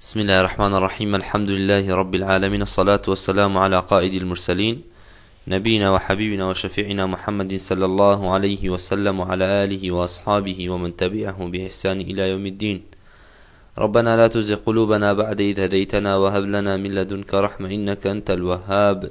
بسم الله الرحمن الرحيم الحمد لله رب العالمين الصلاة والسلام على قائد المرسلين نبينا وحبيبنا وشفيعنا محمد صلى الله عليه وسلم وعلى آله وأصحابه ومن تبعه بإحسان إلى يوم الدين ربنا لا تزغ قلوبنا بعد إذ هديتنا وهب لنا من لدنك رحمة إنك أنت الوهاب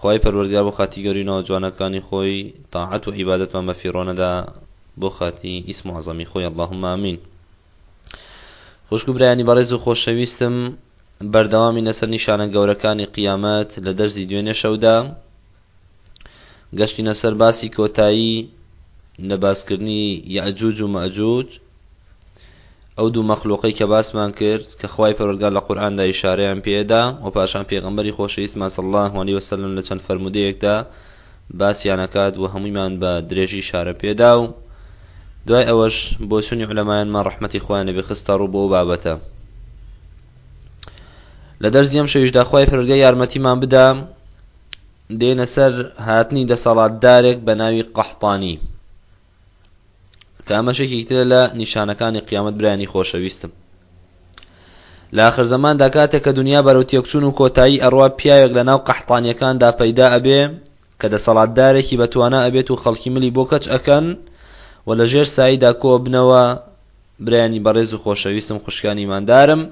خوای پەروەردگار بۆ خاتی گەورەی ناوە جوانەکانی خۆی تاعەت و عیبادەتمان بە فیڕۆ نەدا بۆ خاتی ئیسم و عەزەمی خۆی اللهم آمین خوشک و برایانی بەڕێز و خۆشەویستم بەردەوامی لەسەر نیشانە گەورەکانی قیامەت لە دەرزی دوێنێ شەودا گەشتینە سەر باسی کۆتایی لە باسکردنی یەجوج و مەجوج ئەو دوو مەخلوقەی کە باسمان کرد کە خوای پەروەردگار لە قورئاندا ئیشارەیان پێدا و پاشان پێغەمبەری خۆشەویستمان صلی اللە علیە و سلم لە چەند فەرموودەیەکدا باسیان ئەکات و هەموویمان بە درێژی ئیشارە پێدا و دوای ئەوەش بۆچوونی عولەمایانمان ڕەحمەتی خوایان لەبێ خستە ڕوو بۆ ئەو بابەتە لە دەرزی ئەم شەویشدا خوای پەروەردگار یارمەتیمان بدا دێنە سەر هاتنی دەسەڵاتدارێک بە ناوی قەحتانی کە ئەمەش یەکێکی ترە لە نیشانەکانی قیامەت برایانی خۆشەویستم لە ئاخر زەماندا کاتێک کە دنیا بەرەو تێکچوون و کۆتایی ئەڕوا پیاوێک لە ناو قەحتانیەکاندا پەیدا ئەبێ کە دەسەڵاتدارێکی بەتوانا ئەبێت و خەڵکی ملی بۆ کەچ ئەکەن و لە ژێر ساییدا کۆ بنەوە برایانی بەڕێز و خۆشەویستم خوشکانی مادارم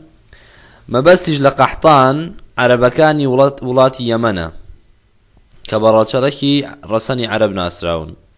مەبەستیش لە قەحتان عەرەبەکانی وڵات وڵاتی یەمەنە کە بەڕاچەڕەکی ڕەسەنی عەرب ناسراون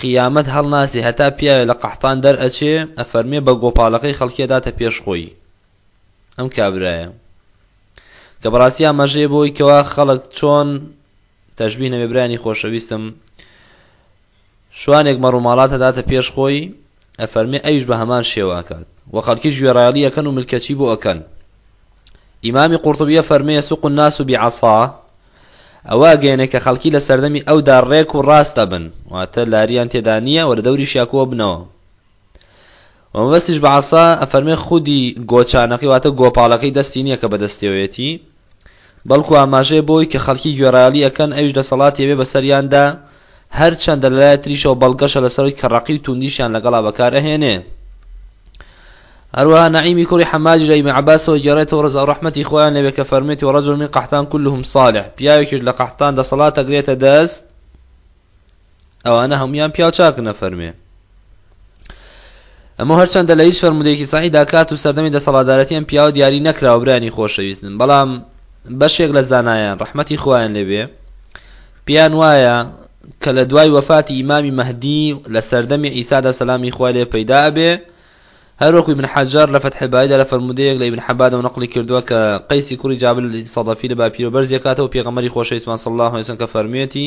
قیامەت هەڵناسێ هەتا پیاوێ لە قەحتان دەر ئەچێ ئەفەرمێ بە گۆپاڵەکەی خەڵکی ئەداتە پێش خۆی ئەم کابرایە کە بەڕاستی ئاماژەیە بۆی کەوا خەڵک چۆن تەشبیه نەبێ برانی خۆشەویستم شوانێک مەڕوماڵات هەداتە پێش خۆی ئەفەرمێ ئەویش بە هەمان شێواکات وە خەڵکیش گوێڕایەڵی ئەکەن و ملکەچی بۆ ئەکەن ئیمامی قورتبیە فەرمەیە سوق الناس بعصا ئەوە ئەگەیەنێ کە خەڵکی لە سەردەمی ئەودا ڕێک و ڕاست ئەبن، واتە لارییان تێدا نییە و لە دەوریشیا کۆ ئەبنەوە. و مەبەستیش بە عەسا ئەفەرمێ خودی گۆچانەکەی واتە گۆپاڵەکەی دەستی نییە کە بەدەستیەوەیەتی، بەڵکو ئاماژەیە بۆی کە خەڵکی گوێڕایەڵی ئەکەن ئەویش دەسەڵاتی ئەبێ بەسەریاندا، هەرچەندە لە لای تریشەوە بەڵگەشە لەسەر ئەوەی کە ڕەقی و توندیشیان لەگەڵا بەکار ئەهێنێ هەروەها نەعیمی کوڕی حەماجی لە ئیبن عەباسەوە گێڕێتەوە ڕەزا و ڕەحمەتی خۆیان لەوێ کە فەرموێتی وەڕەجل من قەحتان کلهم صالح پیاوێکیش لە قەحتان دەسەڵات ئەگرێتە دەست ئەوانە هەموویان پیاو چاکن ئەفەرمێ ئەمە هەرچەندە لە هیچ فەرمودێکی سەحیدا کات و سەردەمی دەسەڵاتدارەتی ئەم پیاوە دیاری نەکراوە برانی خۆشەویستن بەڵام بەشێک لە زانایان ڕەحمەتی خۆیان لەوێ پێیان وایە کە لە دوای وەفاتی ئیمامی مەهدی لە سەردەمی ئیسادا سەلامی خوای لێ پەیدا ئەبێ هەروەکو ابن حەجار لە فەتح بایدا لە فەرمودەیەک لە ابن حەبادەوە نەقلی کردووە کە قەیسی کوڕی جابل سەدەفی لە باپیرە بەرزیەکاتەوە پێغەمەری خۆشەویستمان صلی الله علیه وسلم کە فەرموێتی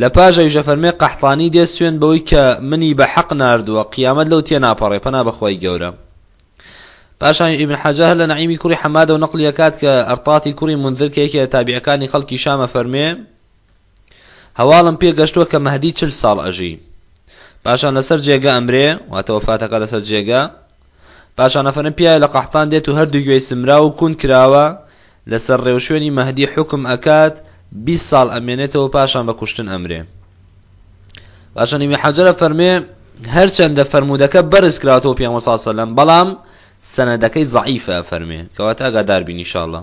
لە پاش ئەویشە فەرمێ قەحتانی دێ سوێند بەوی کە منی بە حەق ناردووە قیامەت لەو تێناپەڕێ پەنا بە خوای گەورە پاشان ئیبن حەجەر لە نەعیمی کوڕی حەمادە و نەقلی ئەکات کە ئەرتاتی کوڕی منذر کە یەکێ لە تابعەکانی خەڵکی شامە فەرمێ هەواڵم پێ گەشتووە کە مەهدی چل ساڵ ئەژی پاشان لەسەر جێگە ئەمرێ واتە وەفاتەکە لەسەر جێگە پاشان ئەفەرم پیاوێ لە قەحتان دێت و هەردوو گوێی سمراو و کون کراوە لەسەر ڕێوشوێنی مەهدی حوکم ئەکات بیست ساڵ ئەمێنێتەوە پاشان بە کوشتن ئەمرێ پاشان ئیبنی حەجەر ئەفەرمێ هەرچەندە فەرموودەکە بەرز کراوەتەوە پێغەمبەر صلی الله علیه و سلم بەڵام سەنەدەکەی ضعیفە ئەفەرمێ کەواتە ئاگادار بین ان شاء الله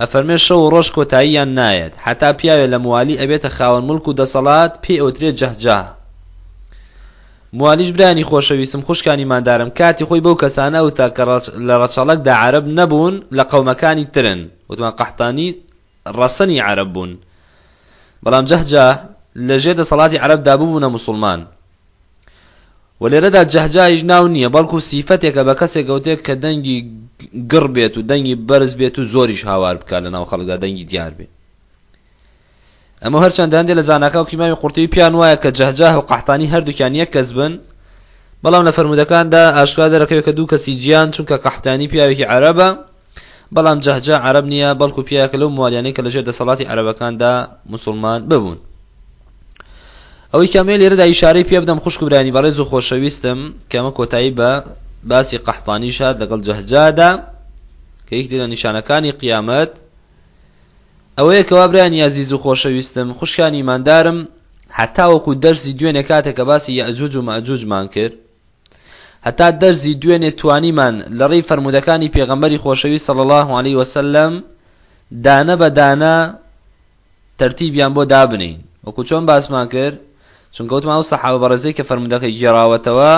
ئەفەرمێ شەو و ڕۆژ کۆتاییان نایەت هەتا پیاوێ لە موالی ئەبێتە خاوەن موڵک و دەسەڵات پێی ئەوترێ جهجاه موالیش برایانی خۆشەویستم خوشکان ئیماندارم کاتی خۆی بەو کەسانە ئەوتا کە لە ڕەچەڵەکدا عەرەب نەبوون لە قەومەکانی ترن وتمان قەحتانی ڕەسەنی عەرەب بوون بەڵام جهجاه لە ژێر دەسەڵاتی عەرەبدا ببوونە موسڵمان و لێرەدا جەهجایش ناو نییە بەڵکو سیفەتێکە بە کەسێک گەوتێک کە دەنگی گڕ بێت و دەنگی بەرز بێت و زۆریش هاوار بکات لە ناو خەڵکدا دەنگی دیار بێت ئەمە هەرچەند دەندێ لە زاناکە و کیماوی قورتوی پیان وایە کە جەهجاه و قەحتانی هەردووکیان یەک کەس بن بەڵام لە فەرمودەکاندا ئاشکرا دەرەکەوێت کە دوو کەسی جیان چونکە قەحتانی پیاوێکی عەرەبە بەڵام جەهجا عەرەب نییە بەڵکو پیاکە لەو موالیانەی کە لەژێر دەسەڵاتی عەرەبەکاندا مسلمان ببوون ئەوەی کامێ لێرەدا ئیشارەی پێ بدەم خوشک برانی بەڕێز و خۆشەویستم کەمە کۆتایی بە باسی قەحتانی شاد لەگەڵ جەهجادا کە یەک لە نیشانەکانی قیامەت ئەوەیە کەوا بران یازیز و خۆشەویستم خوشکانی مادارم هەتا وەکو دەرزی دوێنێ کاتە کە باسی یەجوج و مەجوجمان کرد هەتا دەرزی دوێنێ توانیمان لە ڕێی فەرمودەکانی پێغەمبەری خۆشەوی سەڵ الله عليه وسلم دانە بە دانە تەرتیبیان بۆ دابنێین وەکو چۆن باسمان کرد چونکە وتمان ئەو سەحابە بەڕێزەی کە فەرمودەکەی گێڕاوەتەوە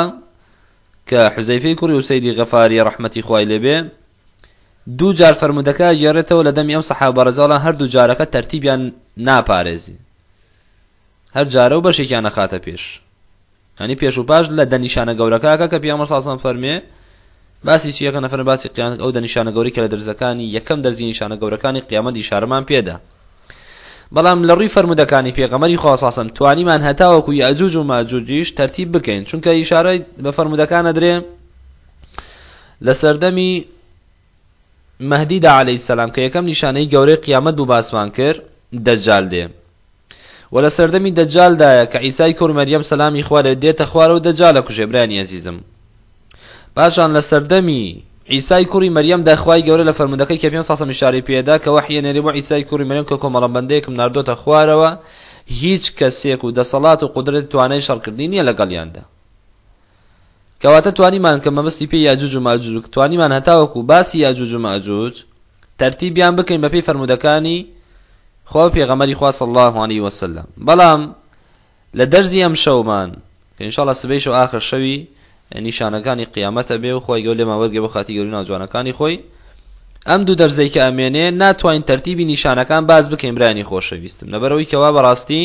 کە حوزەیفەی کوڕی ئوسەیدی غەفاری ڕەحمەتی خوای لێبێ دوو جار فەرمودەکە گێڕێتەوە لە دەمی ئەم سەحابە بەڕێزەڵە هەردوو جارەکە تەرتیبیان ناپارێزی هەر جارە و بەشێکیان نەخاتە پێش یانی پێش و پاش لە دە نیشانە گەورەکاکە کە پیامبەر صلی علیه فەرمێ باسی چی یەکە نەفەر باسی قیامەت ئەو دە نیشانە گەوری کە لە دەرزەکانی یەکەم دەرزی نیشانە گەورەکانی قیامەت ئیشارەمان پێدا بەڵام لە ڕووی فەرمودەکانی پێغەمەری خواسەسم توانیمان هەتاوەکو یاجوج و ماجوجیش تەرتیب بکەین چونکە ئیشارەی بە فەرمودەکانە درێ لە سەردەمی مەهدیدا عەلەی سەسلام کە یەکەم نیشانەی گەورەی قیامەت بوو باسمان کرد دەجال دێ وە لە سەردەمی دەجال دایە کە عیسای کوڕی مەریەم سەلامی خوا لێ دێتە خوارە و دەجال ئەکوژێ برایانی ئەزیزم پاشان لە سەردەمی عیسای کوڕی مەریەم دا خوای گەورە لە فەرمودەکەی کە پێم ساسەم ئیشارەی پێدا کە وەحی ئەنێری بۆ عیسای کوڕی مەریەم کە کۆمەڵە بەندەیەکم ناردۆتە خوارەوە هیچ کەسێک و دەسەڵات و قودرەت توانای شەڕکردنی نییە لەگەڵیاندا کەواتە توانیمان کە مەبەستی پێی یاجوج و ماجوج بک توانیمان هەتاوەکو باسی یاجوج و ماجوج تەرتیبیان بکەین بەپێی فەرموودەکانی خوا و پێغەمبەری خوا صلی اللە علیه وسلم بەڵام لە دەرزی ئەم شەومان کە ان شاء اللە سبەی شەو ئاخر شەوی نیشانەکانی قیامەت ئەبێ و خوای گەورە لێمان وەرگێ بۆ خاتی گەورەی ناو جوانەکانی خۆی ئەم دوو دەرزەی کە ئەمێنێ ناتوانین تەرتیبی نیشانەکان باس بکەین برانی خۆشەویستم لەبەرەوەی کەوا بەڕاستی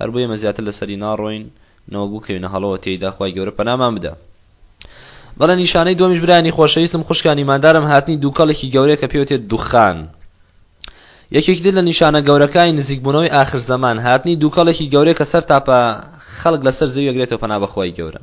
هەر بۆیە ئێمە زیاتر لەسەری ناڕۆین نەوەک بکەوینە هەڵەوە تێیدا خوای گەورە پەنامان بدە بەڵێ نیشانەی دومیش برانی خۆشەویستم خوشکانی مادارم هاتنی دووکەڵێکی گەورەیە کە پێوتێت دوخان یەکێکی تر لە نیشانە گەورەکانی نزیکبوونەوەی ئاخر زەمان هاتنی دووکەڵێکی گەورەیە کە سەر تاپە خەڵک لەسەر زەوی یەگرێتەوە پەنا بەخوای گەورە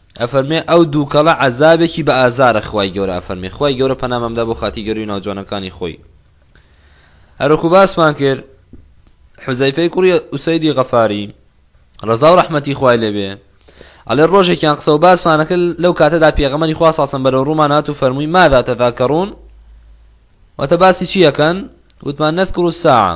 ئەفەرمێ ئەو دووکەڵە عەزابێکی بە ئازارە خوای گەورە ئەفەرمێ خوای گەورە پەنامان بدا بۆ خاتری گەورەی ناو جوانەکانی خۆی هەروەکو باسمان کرد حوزەیفەی کوڕی ئوسەیدی غەفاری ڕەزا و ڕەحمەتی خوای لێبێ ئەڵێ ڕۆژێکیان قسە و باسمانەکە لەو کاتەدا پێغەمەری خوا ساسم بەرەو ڕوومان هات و فەرمووی مادا تەذاکەڕون واتە باسی چیەکەن وتمان نەذکر الساعە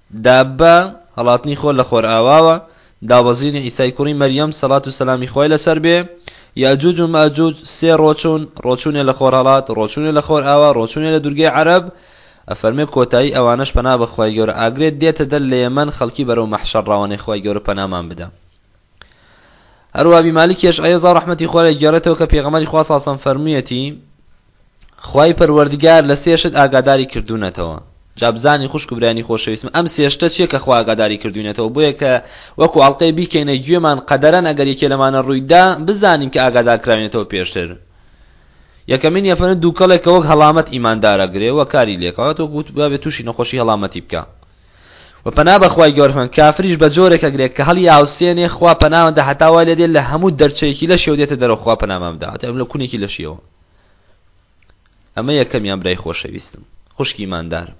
دابە، هەڵاتنی خۆر لە خۆرئاواوە، دابەزینی عیسای کوڕی مەریەم، سەڵات و سەلامی خوای لەسەر بێ، یەئجوج و مەئجوج، سێ ڕۆچوون، ڕۆچوونێ لە خۆرهەڵات، ڕۆچوونێ لە خۆرئاوا، ڕۆچوونێ لە دوورگەی عەرەب، ئەفەرمێ کۆتایی ئەوانەش پەنا بە خوای گەورە ئاگرێ دێتە دەر لە یەمەن خەڵکی بەرەو مەحشەر ڕاوەنێ خوای گەورە پەنامان بدا. هەروابی مالکی ئەشعەی رضی ڕەحمەتی خوای لێ گێڕێتەوە کە پێغەمبەری خوا صلی اللە علیە وسلم فەرموویەتی، خوای پەروەردگار لە سێ شت ئاگاداری کردوونەتەوە جا بزانی خوشک و برایانی خۆشەویستم ئەم سێ شتە چیە کە خوا ئاگاداری کردووینەتەوە بۆیە کە وەکو ئەڵقەی بیکەینە گوێمان قەدەرەن ئەگەر یەکێ لەمانە ڕووی دا بزانین کە ئاگادار کراوینەتەوە پێشتر یەکەمین یەفەنە دووکەڵێک کە وەک هەڵامەت ئیماندارە گرێ وە کاری لێکەوە تۆ گوت بابێ تووشی نەخۆشی هەڵامەتی بکە و پەنا بەخوای گەورەمان کافریش بە جۆرێکە گرێک کە هەڵی یاوسێنێ خوا پەناوەندە هەتا وای لێ دێت لە هەموو دەرچەیەکی لەشیەوە دێتە دەرەوە خوا پەنامان بدات ئەم لە کونێکی لەشیەوە ئەمە یەکەمیان برای خۆشەویستم خوشکی ئیماندارم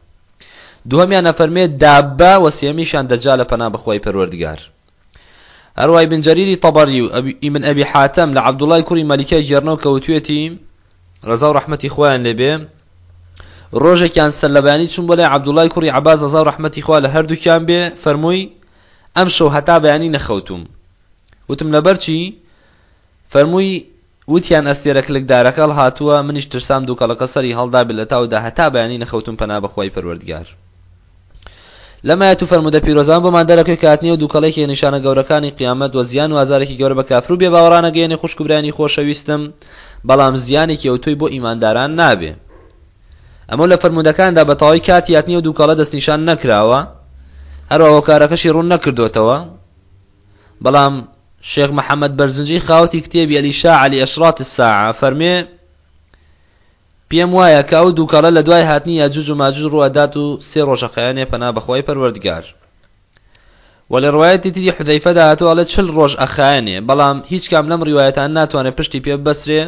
دووەمیان ئەفەرمێ دابە و سێمیشان دەجالە پەنا بەخوای پەروەردگار هەروای بن جەریری تەبەری و ئیمن ئەبی حاتەم لە عەبدوڵای کوڕی مەلیکای گێرنەوە کەوتوێتی ڕەزا و ڕەحمەتی خۆیان لێبێ ڕۆژێکیان سەر لە بەیانی چون بۆ لای عەبدوڵای کوڕی عباز ڕزا و ڕەحمەتی خوا لە هەردووکیان بێ فەرمووی ئەم شەو هەتا بەیانی نەخەوتوم وتم لەبەر چی فەرمووی وتیان ئەستێرە کلکدارەکە هەڵهاتووە، منیش ترسام دووکەڵەکە سەری هەڵدا بلەتاودا هەتا بەیانی نەخەوتووم پەنا بەخوای پەروەردگار لەم ئایەت و فەرموودە پیرۆزان بۆمان دەرەکەوێ کە هاتنی ئەو دووکەڵە یەکێک نیشانە گەورەکانی قیامەت وە زیان و ئازارێکی گەورە بە کافر و بێباوەڕان ئەگەیەنێ خوشک و برایانی خۆشەویستم بەڵام زیانێکی ئەوتۆی بۆ ئیمانداران نابێ ئەمە لە فەرموودەکاندا بە تەواوی کاتی هاتنی ئەو دووکەڵە دەستنیشان نەکراوە هەروە هۆکارەکەشی ڕوون نەکردوتەوە بەڵام شێخ محەممەد بەرزنجی خاوەتی کتێبی ئەلیشا علی ئەشرات الساعە فەرمێ پێم وایە کە ئەو دووکەڵە لە دوای هاتنی یاجوج و ماجوج ڕووەدات و سێ ڕۆژە خەیانێ پەنا بەخوای پەروەردگار و لە ڕوایەتی تری حودەیفەدا هاتو ئەڵێ چل ڕۆژ ئەخایەنێ بەڵام هیچ کام لەم ڕیوایەتان ناتوانێت پشتی پێ ببەسرێ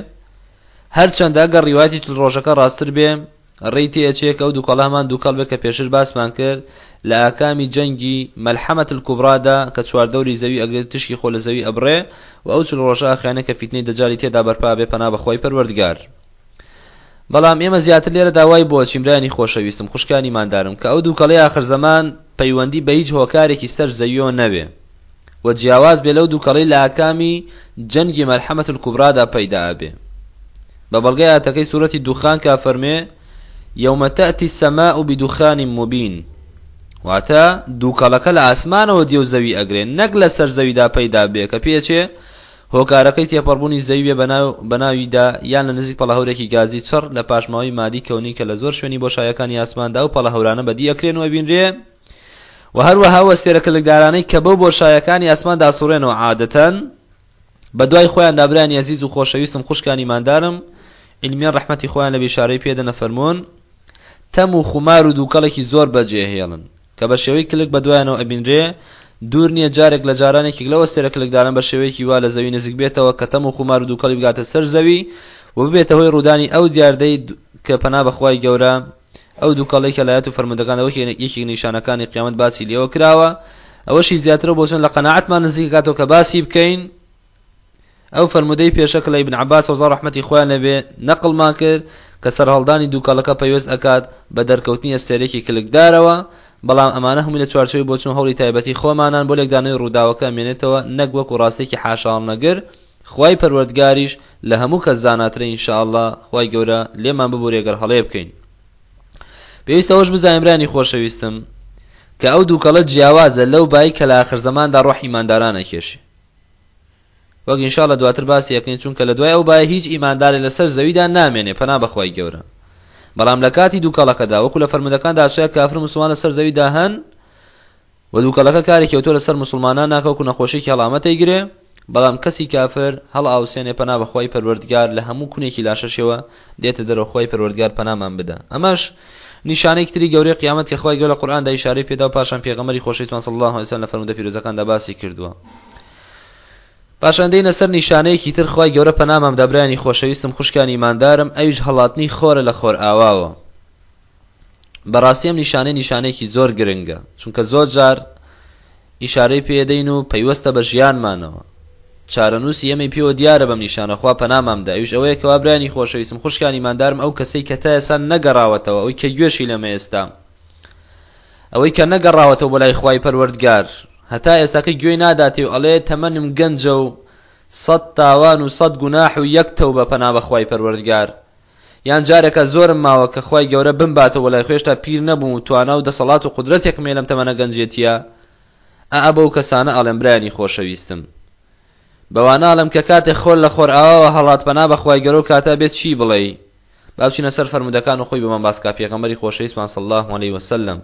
هەرچەندە گەر ڕیواتی چل ڕۆژەکە ڕاستتر بێ ڕێی تێئەچێ کە ئەو دووکەڵە هەمان دووکەڵبێ کە پێشتر باسمان کرد لە ئاکامی جەنگی مەلحەمەت الکوبرادا کە چواردەوری زەوی ئەگرێت و تشکی خۆ لە زەوی ئەبڕێ و ئەو چل ڕۆژە ئاخیانە کە فیتنەی دەجالی تێدا بەرپا بێ پەنا بە خوای پەروەردگار بەڵام ئێمە زیاتر لێرە داوای بۆچین برانی خۆشەویستم خوشکانی ماندارم کە ئەو دووکەڵی ئاخر زەمان پەیوەندی بە هیچ هۆکارێکی سەر زەویەوە نەوێ و جیاواز بێ لەو دووکەڵەی لە ئاکامی جەنگی مەلحەمە الکوبرادا پەیدا ئەبێ بە بەڵگەی ئاتەکەی سورەتی دوخان کا فەرمێ یومە تەتی سەما و بدوخانی مبین واتە دووکەڵەکە لە ئاسمانەوە دیێو زەوی ئەگرێ نەک لە سەر زەویدا پەیدا بێ کە پێچێ هۆکارەکەی تێپەڕبوونی زەوی بێ بەناویدا یان لە نزیک پەڵە هەورێکی گازی چڕ لە پاشماوەی مادی کەونی کە لە زۆر شوێنی بۆ شایەکانی ئاسماندا و پەڵە هەورانە بەدی ئەکرێن و ئەبینرێ وە هەروەها وەستێرە کلکدارانەی کە بەو بۆشایەکانی ئاسمان داسوڕێنەوە عادەتەن بە دوای خۆیان دابرانی ئەزیز و خۆشەویستم خوشکانی ماندارم علمیان ڕحمەتی خۆیان لە بیشارەی پێدەنە فەرمونون تەم و خومار و دووکەڵێکی زۆر بەجێهێڵن کە بە شێوەی کلک بە دوایانەوە ئەبینرێ دوور نییە جارێک لە جارانێکی لەوە سێرە کلکدارن بە شێوەیەکی وا لە زەوی نزیک بێتەوە کە تەم و خومار و دووکەڵی بگاتە سەر زەوی و ببێتە هۆی ڕوودانی ئەو دیاردەی کە پەنا بەخوای گەورە ئەو دوکەڵەی کە لایەت و فەرموودەکاندا وەک یەکێک لە نیشانەکانی قیامەت باسی لێوە کراوە ئەوەشی زیاترەوە بۆچۆن لە قەناعەتمان نزیک دەکاتەوە کە باسی بکەین ئەو فەرموودەی پێشە کە لە ئیبن عەباس وەزا ڕەحمەتی خۆیان لەبێ نەقڵمان کرد کە سەرهەڵدانی دووکەڵەکە پەیوەست ئەکات بە دەرکەوتنی ئەستێرێکی کلکدارەوە بەڵام ئەمانە هەمووی لە چوارچێوەی بۆچوون هەوڵی تایبەتی خۆمانان بۆ لێکدانەوەی ڕووداوەکە ئەمێنێتەوە نەک وەکو ڕاستێکی حاشاهەڵنەگر خوای پەروەردگاریش لە هەموو کەس زاناترە ان شاء اللە خوای گەورە لێمان ببورێ گەر هەڵەیە بکەین پێویستە ئەوەش بزانین برایانی خۆشەویستم کە ئەو دووکەڵە جیاوازە لەو بای کە لە ئاخر زەماندا ڕۆح ئیمانداران ئەکێشێ وەک ان شاء اللە دواتر باسی ئەکەین چونکە لە دوای ئەو بایە هیچ ئیماندارێ لەسەر زەویدا نامێنێ پەنا بەخوای گەورە بەڵام لە کاتی دووکەڵەکەدا وەکو لە فەرمودەکاندا ئەچێ کافر مسلمان لەسەر زەویدا هەن وە دوکەڵەکە کارێکی ئەوتۆ لەسەر موسڵمانان ناکا وەکو نەخۆشێکی هەڵامەت ئەیگرێ بەڵام کەسی کافر هەڵئاوسێنێ پەنا بە خوای پەروەردگار لە هەموو کونێکی لاشەشێوە دێتە دەرەوە خوای پەروەردگار پەنامان بدا ئەمەش نیشانەیەکی تری گەورەی قیامەت کە خوای گەورە لە قورئاندا ئیشارەی پێداو پاشان پێغەمبەری خۆشەویستمان صلی اللە علیە وسلم لە فەرموودە پیرۆزەکاندا باسی کردووە پاشان دێینە سەر نیشانەیەکی تر خوای گەورە پەنامام دابرایانی خۆشەویستم خوشکانی ئیماندارم ئەویش هەڵاتنی خۆرە لە خۆرئاواوە بەڕاستی ئەم نیشانەی نیشانێکی زۆر گرنگە چونکە زۆر جار ئیشارەی پێدەین و پەیوەستە بە ژیانمانەوە چارەنووسی ئەمەی پێوە دیارە بەم نیشانە خوا پەنامام دا ئەویش ئەوەیە کەوا برانی خۆشەویستم خوشکانی مادارم ئەو کەسەی کە تا ئێستا نەگەڕاوەتەوە ئەوی کە گوێشی لەمە ئێستام ئەوەی کە نەگەڕاوەتەوە بۆ لای خوای پەروەردگار هەتا ئێستاکە گوێی ناداتێ و ئەڵێ تەمەنم گەنجە و سەد تاوان و سەد گوناح و یەک تەوبە پەنا بەخوای پەروەردگار یان جارێکە زۆرم ماوە کە خوای گەورە بمباتەوە لای خۆی هێشتا پیر نەبووم و توانا و دەسەڵات و قودرەتێکم هەیە لەم تەمەنە گەنجێتییە ئا بەو کەسانە ئەڵێم برایانی خۆشەویستم بەوان ناڵێم کە کاتێ خۆر لە خۆرئاواوە هەڵات پەنا بە خوای گەورە و کاتە بێت چی بڵێی با بچینە سەر فەرموودەکان و خۆی بۆمان باس کا پێغەمبەری خۆشەویستمان صلی الله علیه وسلم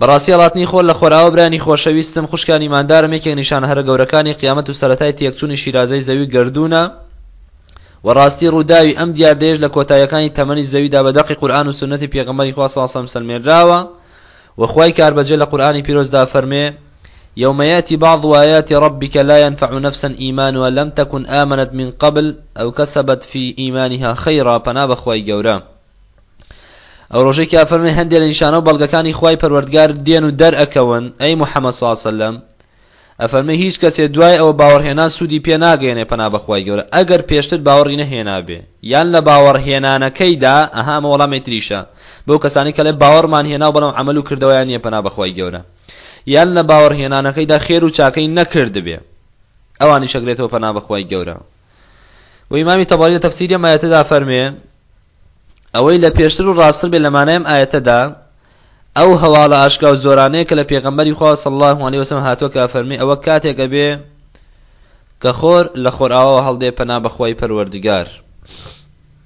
بەڕاستی هەڵاتنی خۆر لە خۆرئاوا برایانی خۆشەویستم خوشکان ئیماندارم یەکێک نیشانە هەرە گەورەکانی قیامەت و سەرەتای تێکچوونی شیرازەی زەوی و گەردوونە و ڕاستی ڕووداوی ئەم دیاردەیەش لە کۆتاییەکانی تەمەنی زەویدا بە دەقی قورئان و سوننەتی پێغەمبەری خوا صلی الله علیه و سلم سەلمێنراوە و خوای کاربەجێ لە قورئانی پیرۆزدا فەرمێ يوم يأتي بعض آيات ربك لا ينفع نفسا إيمانها لم تكن آمنت من قبل أو كسبت في إيمانها خيرا پنا بخوای گەورە ئەو ڕۆژەی کە فەرمی هەندێک لە نیشانە و بەڵگەکانی خوای پەروەردگار دێن و دەرئەکەون ئەی محەممەد صلی الله علیه و سلم ئەفەرمێ هیچ کەسێ دوای ئەوە باوەڕهێنان سوودی پێ ناگەیەنێ پەنا بەخوای گەورە ئەگەر پێشتر باوەڕی نەهێنابێ یان لە باوەڕهێنانەکەیدا ئەها ئەمە وەڵامی تریشە بەو کەسانی کە لێ باوەڕمان هێنا و بەڵام عمل و کردەوەیان نییە پەنا بەخوای گەورە یان لە باوەڕهێنانەکەیدا خێر و چاکەی نەکردبێ ئەوانی شەگرێتەوە پەنا بەخوای گەورە و ئیمامی تەباری لە تەفسیری ئەم ئاەتەدا فەرمێ ئەوەی لە پێشتر و ڕاستتر بێ لە مانایم ئاەتەدا ئەو هەواڵە ئاشکرا و زۆرانەیە کە لە پێغەمبەری خوا صلی الله علیه وسلم هاتووە کە فەرمی ئەوە کاتێکە بێ کە خۆر لە خۆرئاواوە هەڵدێ پەنا بەخوای پەروەردگار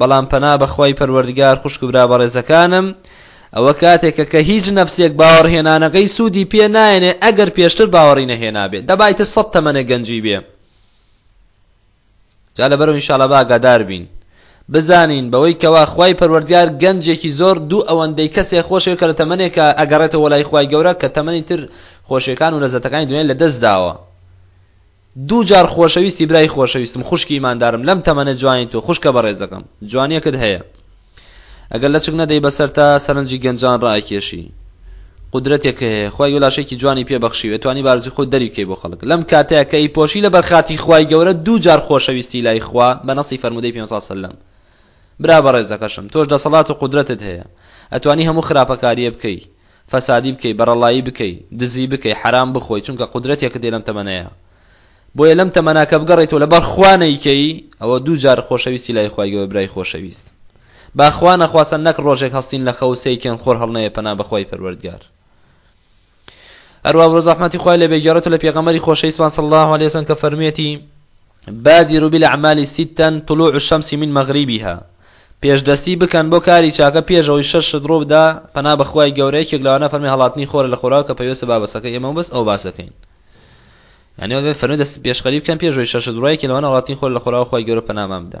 بەڵام پەنا بە خوای پەروەردگار خوشک و برا بەڕێزەکانم ئەوە کاتێکە کە هیچ نەفسێک باوەڕهێنانەکەی سوودی پێ نایەنێ ئەگەر پێشتر باوەڕی نەهێنابێ دەبایتە سەد تەمەنە گەنجی بێ جا لەبەرەوە ئینشاڵە با ئاگادار بین بزانین بەوەی کەوا خوای پەروەردگار گەنجێکی زۆر دوو ئەوەندەی کەسێ خۆشێ کە لە تەمەنێکە ئەگەڕێتەوە لای خوای گەورە کە تەمەنی تر خۆشیەکان و لەزەتەکانی دنیای لەدەست داوە دوو جار خۆشەویستی برای خۆشەویستم خوشکی ئیماندارم لەم تەمەنە جوانی تۆ خوشکە بەڕێزەکەم جوانیەکت هەیە ئەگەر لەچک نەدەی بەسەرتا سەرنجی گەنجان ڕائەکێشی قودرەتێک هەیە خوای گەورە لاشێکی جوانی پێ بەخشیوە ئەتوانی بارزوی خۆت دەری بکەی بۆ خەڵک لەم کاتەیە کە ئیپۆشی لەبەر خاتری خوای گەورە دوو جار خۆشەویستی لای خوا بە نەسی فەرموودەی پێ سا سەلەم برا بەڕێزەکەشم تۆش دەسەڵات و قودرەتت هەیە ئەتوانی هەموو خراپەکاریە بکەی فەسادی بکەی بەڕەڵایی بکەی دزی بکەی حەرام بخۆی چونکە قودرەتێکت هەیە لەم تەمەنەیا بۆیە لەم تەمەنا کە بگەڕێیتەوە لەبەر خوا نەیکەی ئەوە دوو جار خۆشەویستی لای خوای گەورە برای خۆشەویست با خوا نەخواستە نەک ڕۆژێک هەستین لە خەو سێی کێن خۆر هەڵنەیە پەنا بەخوای پەروەردگار هەروە بۆ زەحمەتی خوای لێ بێگەڕێتەوە لە پێغەمبەری خۆشەویستمان صلی الله علیه وسلم کە فەرموویەتی بادروا بالاعمال ستا طلوع الشمس من مغربها پێش دەستی بکەن بۆ کاری چاکە پێش ئەوەی شەش شت ڕوو بدا پەنا بە خوای گەورە یەکێک لەوانە فەرمی هەڵاتنی خۆرە لە خۆراو کە پەیوەستە با بەسەکەی ئێمە و بەس ئەو باسەکەین یانی فەرمی دەست پێشخەری بکەن پێش ئەوەی شەش شت ڕوو یەکێک لەوانە هەڵاتنی خۆر لە خۆراو خوای گەورە پەنامان بدا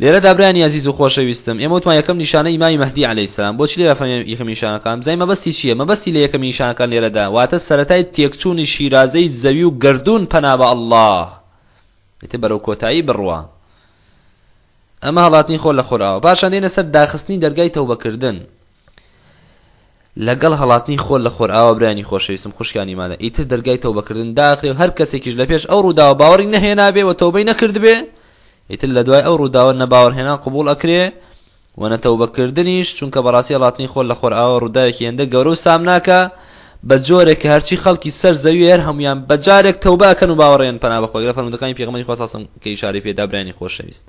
لێرەدا برانی ئازیز و خۆشەویستم ئێمە وتمان یەکەم نیشانە ئیمامی مەهدی عەلەیهی سەلام بۆچی لێرە فەرمی یەکەم نیشانەکان بزانین مەبەستی چییە مەبەستی لە یەکەم نیشانەکان لێرەدا واتە سەرەتای تێکچوونی شیرازەی زەوی و گەردوون پەنا بە ئەڵڵا ئیتر بەرەو کۆتایی بڕوا ئەمە هەڵاتنی خۆر لە خۆراوە پاشان دێنە سەر داخستنی دەرگای تەوبەکردن لەگەڵ هەڵاتنی خۆر لە خۆرئاوا برایانی خۆشەویستم خوشکانی مادە ئیتر دەرگای تەوبەکردن داخرێ و هەر کەسێکیش لە پێش ئەو ڕووداوە باوەڕی نەهێنابێ و تەوبەی نەکردبێ ئیتر لە دوای ئەو ڕووداوە نەباوەڕهێنان قبول ئەکرێ و نەتەوبەکردنیش چونکە بەڕاستی هەڵاتنی خۆر لە خۆرئاوا ڕووداوێکی هێندە گەورە و سامناکە بە جۆرێک کە هەرچی خەڵکی سەر زەوی هەر هەمویان بە جارێک تەوبە ئەکەن و باوەڕێن پەنا بەخۆی لە فەرمودەکانی پێغەمبەری خوا ساسم کە ئیشارەی پێدا برایانی خۆشەویست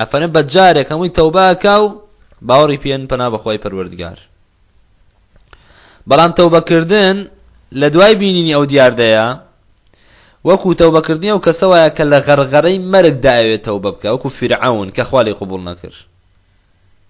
ئەفەرم بە جارێک هەمووی تەوبە ئەکا و باوەڕی پێن پەنا بەخوای پەروەردگار بەڵام تەوبەکردن لە دوای بینینی ئەو دیاردەیە وەکو تەوبەکردنی ئەو کەسە وایە کە لە غەرغەرەی مەرگدا ئەوێت تەوبە بکە وەکو فیرعەون کە خوا لێی قبوڵ نەکرد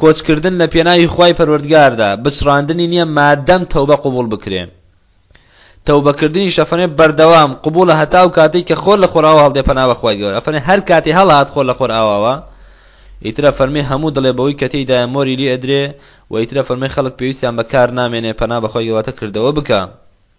کۆچ کردن لە پێناوی خوای پەروەردگاردا بچڕاندنی نیە مادەم تەوبە قبوڵ بکرێ تەوبە کردنیش ئەفەرمێ بەردەوام قبوڵە هەتا و کاتێک کە خۆر لە خۆراوە هەڵدێ پەنا بەخوای گەورە ئەفەرمێ هەر کاتێ هەڵات خۆر لە خۆر ئاواوە ئیترە فەرمی هەموو دڵێ بەوەی کە تێیدایە مۆری لێ ئەدرێ و ئیترە فەرمی خەڵک پێویستیان بە کار نامێنێ پەنا بەخوای گەواتە کردەوە بکە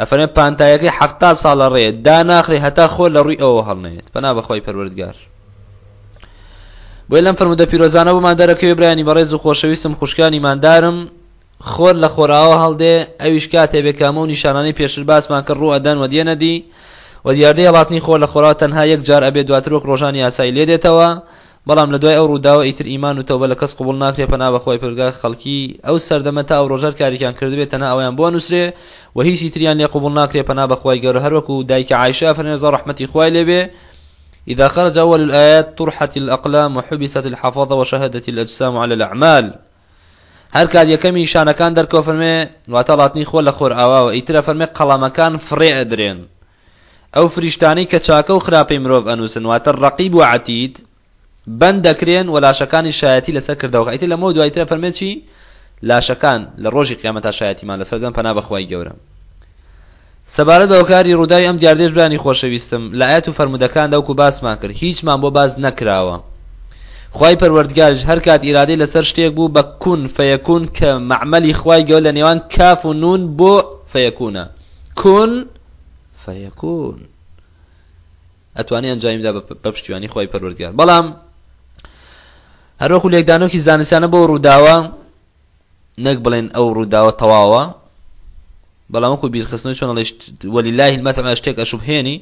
ئەفەرمێ پانتایەکەی حەفتا ساڵ لە ڕێ داناخرێ هەتا خۆ لە ڕووی ئەوە هەڵنێت پەنا بەخوای پەروەردگار بۆی لەم فرمودە پیرۆزانە بۆمان دەرەکەوێ برانی بەڕێز و خۆشەویستم خوشکانی مادارم خۆر لە خۆراوە هەڵدێ ئەویش کاتێ بێکامە و نیشانانەی پێشتر باسمان کە ڕوو ئەدەن و دیێنە دی و دیاردەی هەڵاتنی خۆر لە خۆراوە تەنها یەک جار ئەبێ دواتر وەک ڕۆژانی یاسایی لێ دێتەوە بەڵام لە دوای ئەو ڕووداوە ئیتر ئیمان و تەوبە لە کەس قبوڵ ناکرێ پەنا بە خوای پەروەردگار خەڵکی ئەو سەردەمە تا ئەو ڕۆژە هەر کارێکیان کردبێ تەنها ئەوەیان بۆ ئەنووسرێ و هیچی تریان لێ قبوڵ ناکرێ پەنا بە خوای گەورە هەروەکو دایکە عائیشە ئەفەرمێ رەزا و ڕەحمەتی خوای لێ بێ اذا خرج اول الآیات طرحت الاقلام وحبست الحفاظ وشهدت الاجسام علی الاعمال هەر کات یەکەمی شانەکان دەرکەوە فەرمێ واتە ڵاتنی خۆر لە خۆرئاواوە ئیترە فەرمێ قەڵەمەکان فڕێ ئەدرێن ئەو فریشتانەی کە چاکە و خراپەی مرۆڤ ئەنووسن واتە ڕەقیب و عەتید بەند دەکرێن وە لاشەکانیش شایەتی لەسەر کردەوەکان ئیتر لەمەوە دوای ترە فەرمێ چی لاشەکان لە ڕۆژی قیامەتا شایەتیمان لەسەر دەن پەنا بەخوای گەورە سەبارەت بە هۆکاری ڕووداوی ئەم دیاردەیەش برانی خۆشەویستم لە ئایەت و فەرموودەکاندا وەکو باسمان کرد هیچمان بۆ باس نەکراوە خوای پەروەردگارش هەر کات ئیرادەی لەسەر شتێک بوو بە کون فەیەکون کە مەعمەلی خوای گەورە لە نێوان کاف و نون بۆ فەیەکونە کون فیکون ئەتوانی ئەنجامی بدا بە پشتیوانی خۆی پەروەردگار بەڵام هەروەکو لێکدانۆکی زانستانە بۆ ڕووداوە نەک بڵێن ئەو ڕووداوە تەواوە بەڵام وەکو بیرخستنەوە چۆن وەلی لای هیلمەتەمە شتێک ئەشوبهێنی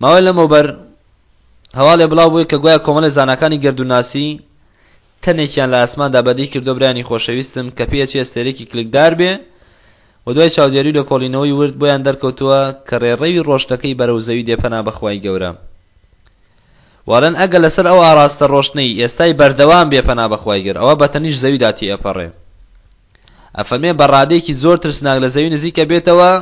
ماوەی لەمەوبەر هەواڵێ بڵاو بووی کە گوایە کۆمەڵە زانکانی گردوناسی تەنێکیان لە ئاسماندا بەدی کردوە برایانی خۆشەویستم کە پێیەچێ ئەستێرەیەکی کلکدار بێ و دوای چاودێری و لێکۆڵینەوەی ورد بۆیان دەرکەوتوە کە ڕێڕەوی ڕۆشتنەکەی بەرەو زەوی دێ پەنا بەخوای گەورە والن ئەگەر لەسەر ئەو ئاراستە ڕۆشتنەی ئێستای بەردەوام بێ پەنا بەخوای گەر ئەوە بەتەنیش زەویدا تێئەپەڕێ ئەفەرمێ بە ڕادەیەکی زۆر ترسناک لە زەوی نزیک ئەبێتەوە،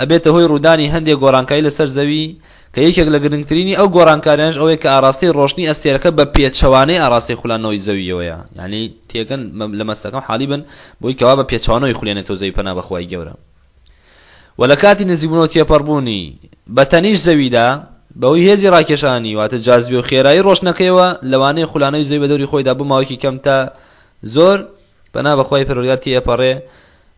ئەبێتە هۆی ڕوودانی هەندێک گۆڕانکاری لەسەر زەوی، کە یەکێک لە گرنگترینی ئەو گۆڕانکاریانەش ئەوەیە کە ئاراستەی ڕۆشتنی ئەستێرەکە بە پێچەوانەی ئاراستەی خولانەوەی زەوییەوەیە، یانی تێگەن لە مەسەکەم حاڵی بن بۆی کەوا بە پێچەوانەوەی خولێنێتەوە زەوی پەنا بە خوای گەورە. وە لە کاتی نزیکبوونەوە تێپەڕبوونی بە تەنیشت زەویدا بەهۆی هێزی ڕاکێشانی واتە جازبێ و خێرایی ڕۆشتنەکەیەوە لەوانەیە خولانەوی زەوی بە دەوری خۆیدا بۆ ماوەیەکی کەم تا زۆر پەنا بە خوای پەروەردگار تێئەپەڕێ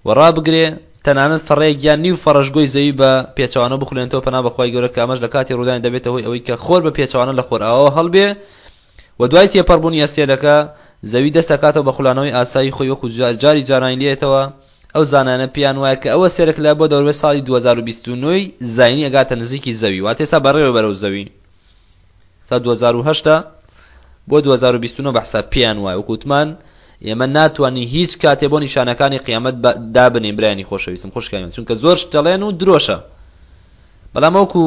و ڕابگرێ، تەنانەت فەڕێک یان نیو فەڕەش گۆی زەوی بە پێچەوانە بخولێنێتەوە، پەنا بە خوای گەورە کە ئەمەش لە کاتی ڕوودانیدا بێتە هۆی ئەوەی کە خۆر بە پێچەوانە لە خۆرئاواوە هەڵبێ و دوای تێپەڕبوونی ئەستێرەکە زەوی دەست ئەکاتەوە بە خولانەوەی ئاسایی خۆی وەکو جاری جارانی لێتەوە، ئەو زانایانە پێیان وایە کە ئەو ئەستێرە کە لە بۆ دەوروبەری ساڵی دوو هەزار و بیست و نۆ ی زاینی ئەگاتە نزیکی زەوی واتە ئێستا بەڕێوە بەرەو زەوی. تا دوو هەزار و هەشت بۆ دوو هەزار و بیست و نۆ بە حساب پێیان وایە وەکو وتمان ئێمە ناتوانین هیچ کاتێ بۆ نیشانەکانی قیامەت بە- دابنین برایانی خۆشەویستم خوشکانی من چونکە زۆر شت دەڵێن و درۆشە بەڵام وەکو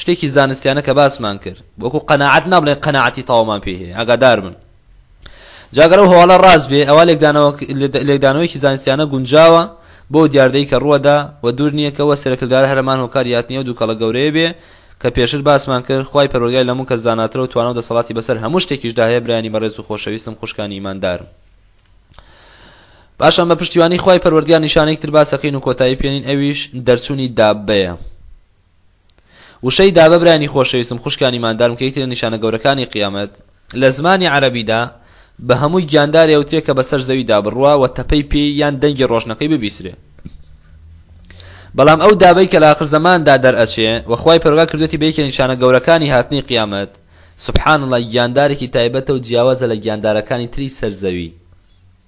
شتێکی زانستیانە کە باسمان کرد وەکو قەناعەت نابڵێن قەناعەتی تەواومان پێی هەیە ئاگادار بن جا گەر ئەو هەواڵە ڕاست بێ ئەوا لێکدانەوەیەکی زانستیانە گونجاوە بۆ ئەو دیاردەی کە ڕووەدا و دوور نییە کە وە سەرکردار هەرەمان هۆکاری هاتنی ئەو دووکەڵە گەورەیە بێ کە پێشتر باسمان کرد خوای پەروەرگای لەموو کەس زاناترە و توانا و دەسەڵاتی بەسەر هەموو شتێکیشدا هەیە برایانی بەڕێز و خۆشەویستم خوشکانی ئیماندارم پاشان بە پشتیوانی خوای پەروەردگار نیشانەیەکتر باسەکەین و کۆتایی پێنین ئەویش دەرچوونی دابەیە وشەی دابە برایانی خۆشەویستم خوشکانی ماندارم کە یەکێک لە نیشانە گەورەکانی قیامەت لە زمانی عەرەبیدا بە هەمووی گیاندار ئەوترێ کە بەسەر زەویدا بڕوا و تەپەی پێی یان دەنگی ڕۆشنەکەی ببیسرێ بەڵام ئەو دابەی کە لە ئاخر زەماندا دەرئەچێ و خوای پەروەردگار کردووەتی بە یەکێک لە نیشانە گەورەکانی هاتنی قیامەت سبحان اللە گیاندارێکی تایبەتە و جیاوازە لە گیاندارەکانی تری سەر زەوی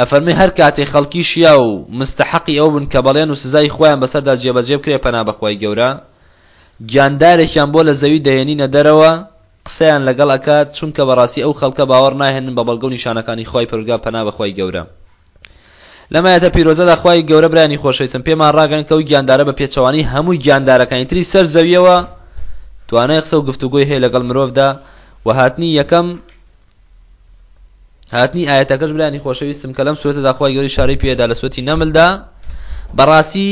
ئەفەرمێ هەر کاتێ خەڵکی شیاو و مستەحەقی ئەوە بن کە بەڵێن و سزای خوایان بەسەردا جێبەجێ بکرێ پەنا بە خوای گەورە گیاندارێکیان بۆ لە زەوی دەهێنینە دەرەوە قسەیان لەگەڵ ئەکات چونکە بەڕاستی ئەو خەڵکە باوەڕ ناهێنن بە بەڵگە و نیشانەکانی خوای پەروەردگار پەنا بە خوای گەورە لەم ئایەتە پیرۆزەدا خوای گەورە برانی خۆشەویستم پێمان ڕاگەیاند کە ئەو گیاندارە بە پێچەوانەی هەموو گیاندارەکانی تری سەر زەویەوە توانای قسە و گفتوگۆی هەیە لەگەڵ مرۆڤدا و هاتنی یەکەم هاتنی ئاەتەکەش برانی خۆشەویستم کە لەم سوێتەدا خخوای گەۆری شارەی پێدا لە سوەتی نەملدا بەڕاستی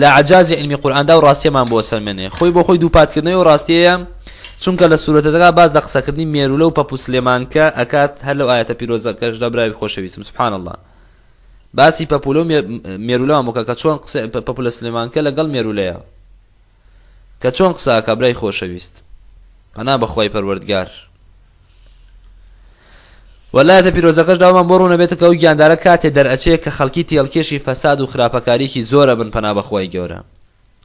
لە عجازی علمی قورآاندا و ڕاستیەمان بۆ سەلمێنێ خۆی بۆ خۆی دووپاتکردنەوە و ڕاستەیە چونکە لە سوورەتەکە باز لە قسەکردنی مێرولە و پەپو سلێمانکە ئەکات هەر لەو ئاەتە پیرۆزەکەش لە براوی خۆشەویستم سبحان الله باسی پەپولە و مێرولەوە مکە کە چۆن قسە پەپولە سلێمانکە لەگەڵ مێرولەیە کە چۆن قسە ئەکا برای خۆشەویست پەنا بەخوای پەروەردگار و لایەتە پیرۆزەکەش داوامان بۆ ڕوونەبێت کە ئەو گیاندارە کاتێ دەرئەچێ کە خەڵکی تێڵکێشی فەساد و خراپەکاریکی زۆر ئەبن پەنا بەخوای گەورە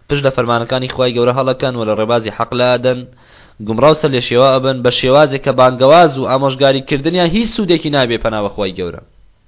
پشت لە فەرمانەکانی خوای گەورە هەڵەکەن و لە ڕێبازی حەق لادەن گومڕاو سەر لێ شێوا ئەبن بە شێوازێک کە بانگەواز و ئامۆژگاری کردنیان هیچ سوودێکی نابێ پەنا بەخوای گەورە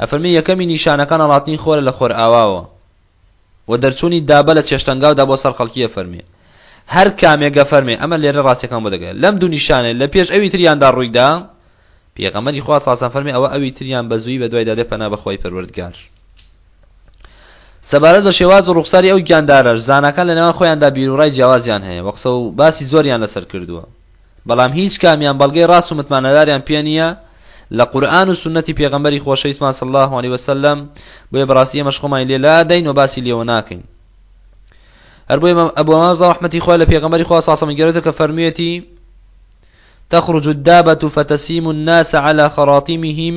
ئەفەرمێ یەکەمی نیشانەکان هەڵاتنی خۆرە لە خۆرئاواوە و دەرچوونی دابە لە چێشتەنگاودا بۆ سەر خەڵکی ئەفەرمێ هەر کامێک ئەفەرمێ ئەمە لێرە ڕاستیەکان بۆ دەگەێت لەم دوو نیشانە لە پێش ئەوی تریاندا ڕوویدا پێغەمەری خوا ساسان فەرمی ئەوە ئەوی تریان بە زووی بە دوای دادێ پەنا بەخوای پەروەردگار سەبارەت بە شێواز و ڕوخساری ئەو گیاندارەش زانەکان لە نێوان خۆیاندا بیرروڕای جیاوازیان هەیە وە قسە و باسی زۆریان لەسەر کردووە بەڵام هیچ کامیان بەڵگەی ڕاست و متمانەداریان پێ نییە لە قورئان و سوننەتی پێغەمبەری خۆشەویستمان صلی الله علیه وسلم بۆیە بەڕاستی ئێمەش خۆمان لێ لادەین و باسی لێوە ناکەین هەر بۆیە ئەبو مامزا ڕەحمەتی خۆی لە پێغەمبەری خوا ساسەمە گەرێتە کە فەرموویەتی تخرج الدابة فتسيم الناس على خراطمهم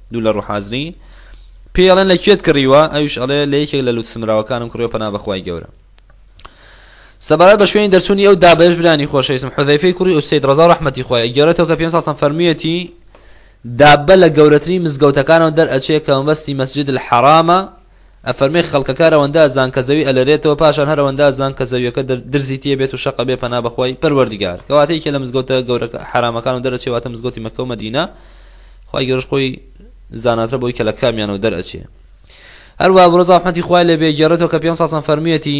دوو لە ڕوحاضری پێی ئەڵێن لە کوێت کڕیوە ئەویش ئەڵێ لە یەکێک لە لوتسمراوەکانم کڕێ پەنا بەخوای گەورە سەبارەت بە شوێنی دەرچوونی ئەو دابەش برانی خۆشەویستم حذەیفەی کوڕی ئوسید ڕەزا ڕەحمەتی خوای گەورەتەوە کە پێم ساسم فەرموویەتی دابە لە گەورەترین مزگەوتەکانەوە دەرئەچێت کە مەبەستی مەسجد الحرامە ئەفەرمێ خەڵکەکار ئەوەندە زان کە زەوی ئەلەرێتەوە پاشان هەر ئەوەندە زان کە زەویەکە درزی تێ بێت و شەقە بێ پەنا بە خوای پەروەردگار کەواتە یەکێ لە مزگەوتە گەورە حەرامەکان و دەرەچێ واتە مزگەوتی مەکە و مەدینە خوای گەورەش خۆی زاناترە بۆی کە لە کامیانەوە دەرەچێ هەروە بڕۆ زاحمەتی خوای لە بێگەڕێتەوە کە پێم ساسان فەرمیەتی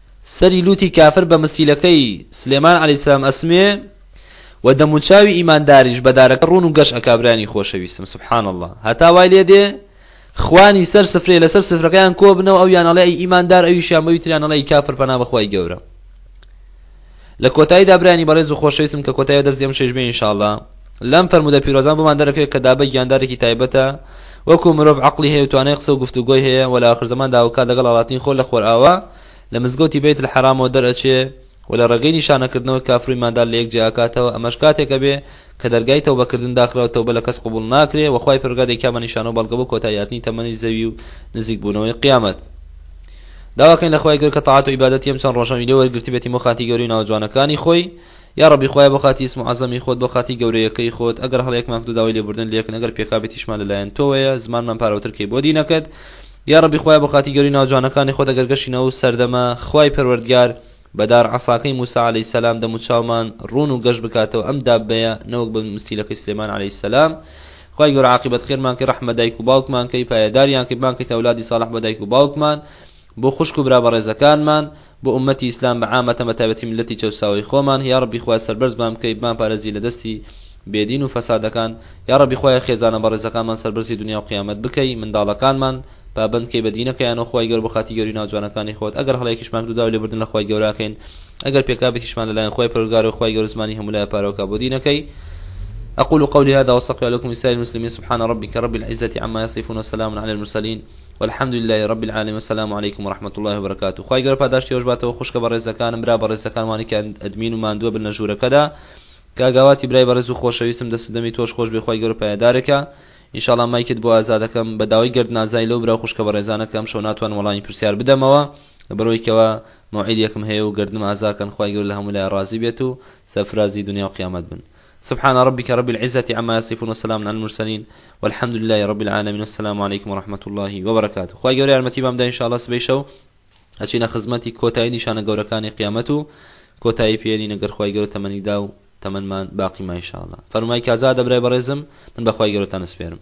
سەری لوتی کافر بە مسیلەکەی سلێمان علی سلام ئەسمێ و دەموچاوی ئیمانداریش بە دارەکە ڕون و گەش ئەکا برانی خۆشەویستم سبحان اللە هەتا وای لێ دێ خوانی سەر سفرێ لەسەر سفرەکەیان کۆبنەوە ئەویان ئەڵێ ئەی ئیماندار ئەویشیان بەوی تریان ئەڵێ ئەی کافر پەنا بەخوای گەورە لە کۆتاییدا برایانی بەڕێز و خۆشەویستم کە کۆتایی دەرسی ئەم شەویش بێ ان شاء اللە لەم فەرموودە پیرۆزان بۆمان دەرەکەوێت کە دابە گیاندارێکی تایبەتە وەکو مرۆڤ عەقڵی هەیە و توانای قسە و گفتوگۆی هەیە و لە ئاخر زەمان دا هاوکات لەگەڵ هەڵاتنی خۆر لە خۆرئاوا لە مزگەوتی بەیت الحەرامەوە دەرئەچێ و لە ڕێگەی نیشانەکردنەوە کافر و ئیماندار لە یەک جیا ئەکاتەوە ئەمەش کاتێک ئەبێ کە دەرگای تەوبە کردن داخراوە تەوبە لە کەس قبوڵ ناکرێ وە خوای پەروەگا دەیکا بە نیشانەو بەڵگە بۆ کۆتایی هاتنی تەمەنی زەوی و نزیک بوونەوەی قیامەت داواکەین لە خوای گەور کە تاعەت و عیبادەتی ئەم چەند ڕۆژەمی لێ وەرگرتبێتی بۆ خاتی گەورەی و ناوە جوانەکانی خۆی یاڕەبی خوایە بۆ خاتی ئیسم عەزەمی خۆت بۆ خاتی گەورەیەکەی خۆت ئەگەر هەڵەیەکمان کردو داوای لێبوردن لێکن ئەگەر پێکابێتیشمان لە لایەن تۆوەیە زمانمان پارەوتر کەی بۆ دینەکەت یاڕەبی خوایە بۆ خاتی گەوری ناوجوانەکانی خۆت ئەگەر گەشتینەوە و سەردەمە خوای پەروەردگار بە دار عەساکەی موسا عەلەی سەلام دەموچاومان ڕوون و گەش بکاتەوە ئەم داببەیە نەوەک بە مستیلەکەی سلێمان عەلەی سەلام خوای گەورە عاقیبەت خێرمان کەی ڕەحم بە دایک و باوکمان کەی پایەداریان کەی بمان کەیتە ئەولادی ساڵح بە دایک و باوکمان بۆ خوشک و برا بەڕێزەکانمان بۆ ئومەتی ئیسلام بە عامەتەن بە تایبەتی میللەتی چەوساوەی خۆمان یا ڕەبی خوایە سەربەرزمان بکەی بمان پارێزی لە دەستی بێدین و فەسادەکان یا ڕەبی خوایە خێزانە بەڕێزەکانمان سەربەرزی دنیا و قیامەت بکەی منداڵەکانمان پابەند کەی بە دینەکەیان و خوای گەورە بۆ خاتری گەورەی ناو جوانەکانی خۆت ئەگەر هەڵەیەکیشمان کردو داوای لێبوردن لە خوای گەورە ئەکەین ئەگەر پێکابێکیشمان لەلایەن خوای پەروەرگارەوە خوای گەورە زمانی هەموو لایە پارەوە کا بۆ دینەکەی اقول قولي هذا واستغفر لكم ولسائر المسلمين سبحان ربك رب العزة عما يصفون وسلام على المرسلين والحمد لله رب العالمين والسلام عليكم ورحمة الله وبركاته خوای گەورە پاداشتی هۆش باتەوە خوشکە بەڕێزەکانم برا بەڕێزەکان وانەی کە ئەدمین و ماندووە بن لە ژوورەکەدا کە ئاگاواتی برای بەڕێز و خۆشەویستم دەست و دەمی تۆش خۆش بێ خوای گەورە پایەدارێکە ئینشاڵا مایکت بۆ ئازادەکەم بە داوای گەرد نازای لەو برا و خوشکە بەڕێزانە کە ئەمشەو ناتوانم وەڵامی پرسیار بدەمەوە لەبەرئەوەی کەوا مەوعیدێکم هەیە و گەردنم ئازا کەن خوای گەورە لە هەموو لایە ڕازی بێت و سەرفرازی دونیا و قیامەت بن سبحان ربک رب العزە عما یصفون وسلام علی المرسلین والحمد للە رب العالمین والسلام علیکم ورحمة الله وبرکاته خوای گەورە یارمەتی بامدا انشاءاللە سبەی شەو ئەچینە خزمەتی کۆتایی نیشانە گەورەکانی قیامەت و کۆتایی پێێنین گەر خوای گەورە تەمەنی دا و تەمەنمان باقی ما ئیشاڵا فەرمای کازادە برای بەڕێزم من بەخوای گەورەتان ئەسپێرم.